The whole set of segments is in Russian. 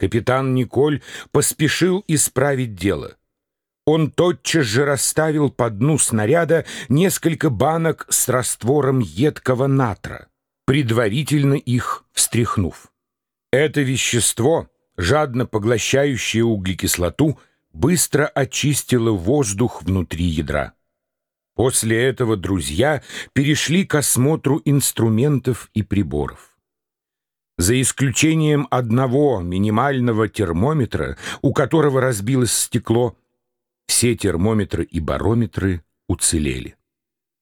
Капитан Николь поспешил исправить дело. Он тотчас же расставил по дну снаряда несколько банок с раствором едкого натра, предварительно их встряхнув. Это вещество, жадно поглощающее углекислоту, быстро очистило воздух внутри ядра. После этого друзья перешли к осмотру инструментов и приборов. За исключением одного минимального термометра, у которого разбилось стекло, все термометры и барометры уцелели.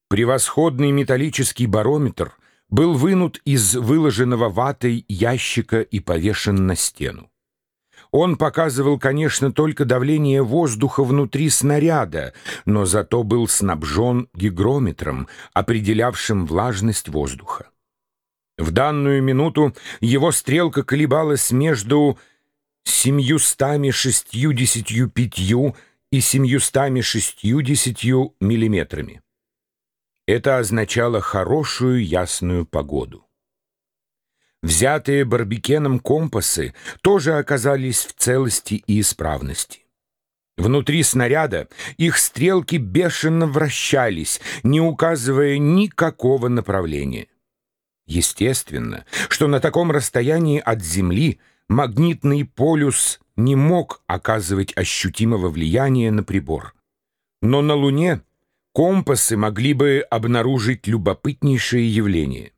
Превосходный металлический барометр был вынут из выложенного ватой ящика и повешен на стену. Он показывал, конечно, только давление воздуха внутри снаряда, но зато был снабжен гигрометром, определявшим влажность воздуха. В данную минуту его стрелка колебалась между 765 и 760 миллиметрами. Это означало хорошую ясную погоду. Взятые Барбикеном компасы тоже оказались в целости и исправности. Внутри снаряда их стрелки бешено вращались, не указывая никакого направления. Естественно, что на таком расстоянии от Земли магнитный полюс не мог оказывать ощутимого влияния на прибор. Но на Луне компасы могли бы обнаружить любопытнейшее явление.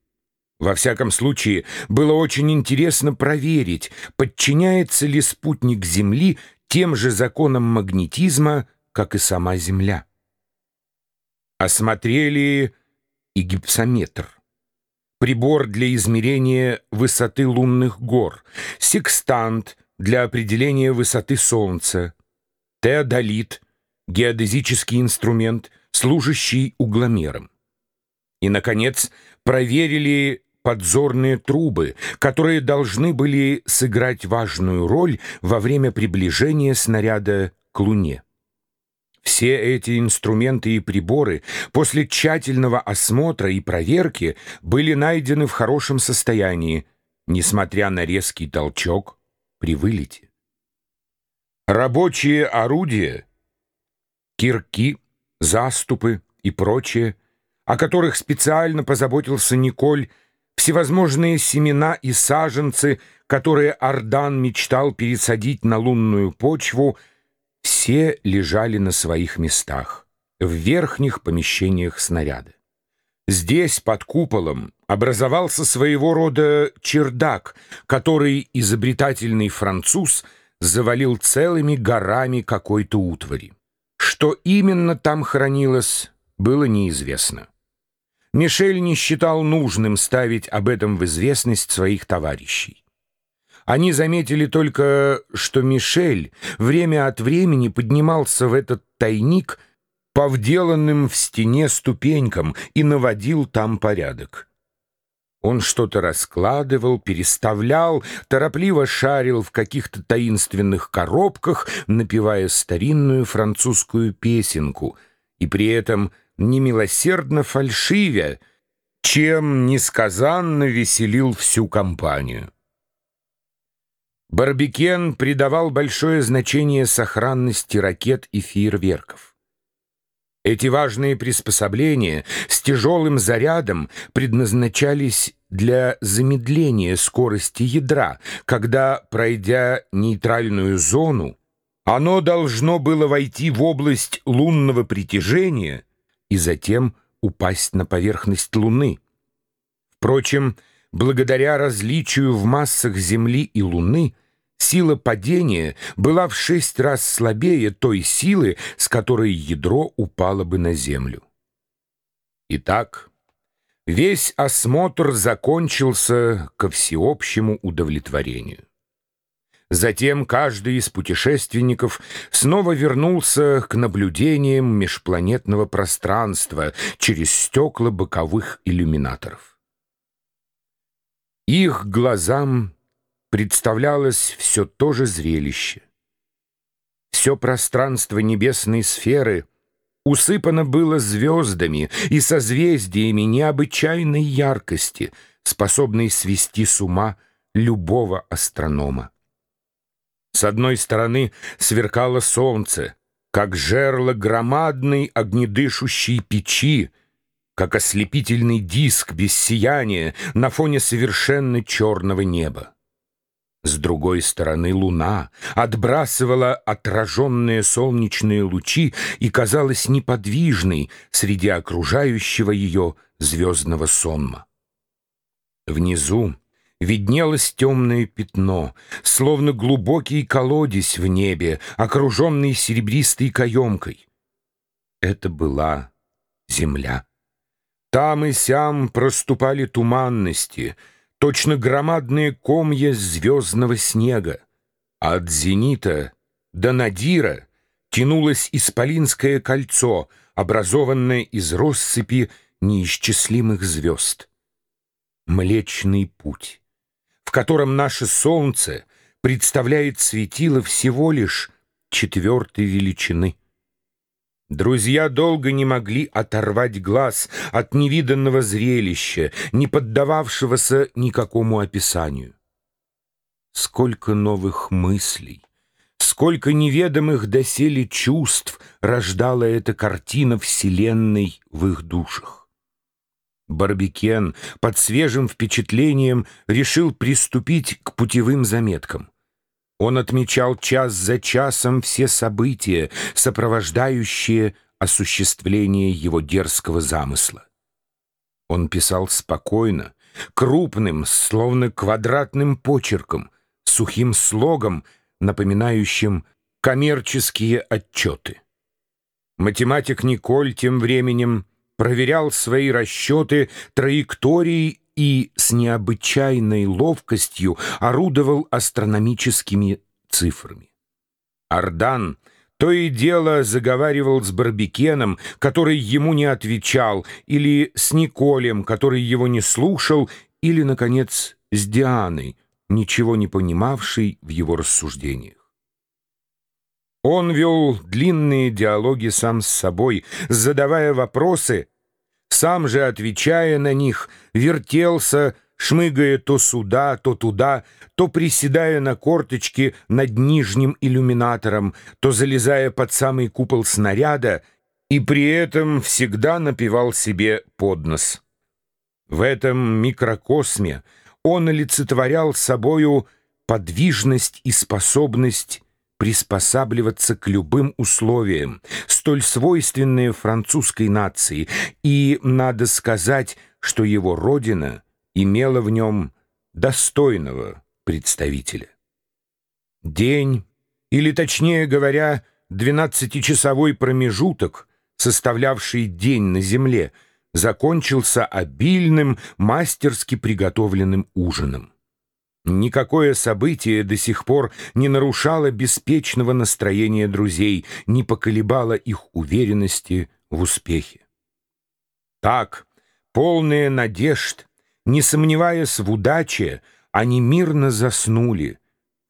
Во всяком случае, было очень интересно проверить, подчиняется ли спутник Земли тем же законам магнетизма, как и сама Земля. Осмотрели и гипсометр. Прибор для измерения высоты лунных гор, секстант для определения высоты Солнца, теодолит, геодезический инструмент, служащий угломером. И, наконец, проверили подзорные трубы, которые должны были сыграть важную роль во время приближения снаряда к Луне. Все эти инструменты и приборы после тщательного осмотра и проверки были найдены в хорошем состоянии, несмотря на резкий толчок при вылете. Рабочие орудия, кирки, заступы и прочее, о которых специально позаботился Николь, всевозможные семена и саженцы, которые Ардан мечтал пересадить на лунную почву, все лежали на своих местах, в верхних помещениях снаряда. Здесь, под куполом, образовался своего рода чердак, который изобретательный француз завалил целыми горами какой-то утвари. Что именно там хранилось, было неизвестно. Мишель не считал нужным ставить об этом в известность своих товарищей. Они заметили только, что Мишель время от времени поднимался в этот тайник по вделанным в стене ступенькам и наводил там порядок. Он что-то раскладывал, переставлял, торопливо шарил в каких-то таинственных коробках, напевая старинную французскую песенку, и при этом немилосердно фальшивя, чем несказанно веселил всю компанию. Барбикен придавал большое значение сохранности ракет и фейерверков. Эти важные приспособления с тяжелым зарядом предназначались для замедления скорости ядра, когда, пройдя нейтральную зону, оно должно было войти в область лунного притяжения и затем упасть на поверхность Луны. Впрочем, благодаря различию в массах Земли и Луны, сила падения была в шесть раз слабее той силы, с которой ядро упало бы на Землю. Итак, весь осмотр закончился ко всеобщему удовлетворению. Затем каждый из путешественников снова вернулся к наблюдениям межпланетного пространства через стекла боковых иллюминаторов. Их глазам представлялось все то же зрелище. Все пространство небесной сферы усыпано было звездами и созвездиями необычайной яркости, способной свести с ума любого астронома. С одной стороны сверкало солнце, как жерло громадной огнедышущей печи, как ослепительный диск без сияния на фоне совершенно черного неба. С другой стороны луна отбрасывала отраженные солнечные лучи и казалась неподвижной среди окружающего ее звездного сонма. Внизу виднелось темное пятно, словно глубокий колодец в небе, окруженный серебристой каемкой. Это была земля. Там и сям проступали туманности, точно громадные комья звездного снега. от зенита до надира тянулось исполинское кольцо, образованное из россыпи неисчислимых звезд. Млечный путь, в котором наше солнце представляет светило всего лишь четвертой величины. Друзья долго не могли оторвать глаз от невиданного зрелища, не поддававшегося никакому описанию. Сколько новых мыслей, сколько неведомых доселе чувств рождала эта картина Вселенной в их душах. Барбикен под свежим впечатлением решил приступить к путевым заметкам. Он отмечал час за часом все события, сопровождающие осуществление его дерзкого замысла. Он писал спокойно, крупным, словно квадратным почерком, сухим слогом, напоминающим коммерческие отчеты. Математик Николь тем временем проверял свои расчеты траектории и с необычайной ловкостью орудовал астрономическими цифрами. Ардан то и дело заговаривал с Барбикеном, который ему не отвечал, или с Николем, который его не слушал, или, наконец, с Дианой, ничего не понимавшей в его рассуждениях. Он вел длинные диалоги сам с собой, задавая вопросы, сам же, отвечая на них, вертелся, шмыгая то сюда, то туда, то приседая на корточки над нижним иллюминатором, то залезая под самый купол снаряда, и при этом всегда напевал себе под нос. В этом микрокосме он олицетворял собою подвижность и способность приспосабливаться к любым условиям, столь свойственные французской нации, и надо сказать, что его родина имела в нем достойного представителя. День, или точнее говоря, двенадцатичасовой промежуток, составлявший день на земле, закончился обильным, мастерски приготовленным ужином. Никакое событие до сих пор не нарушало беспечного настроения друзей, не поколебало их уверенности в успехе. Так, полные надежд, не сомневаясь в удаче, они мирно заснули,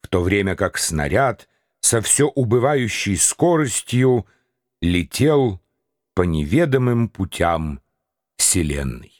в то время как снаряд со все убывающей скоростью летел по неведомым путям Вселенной.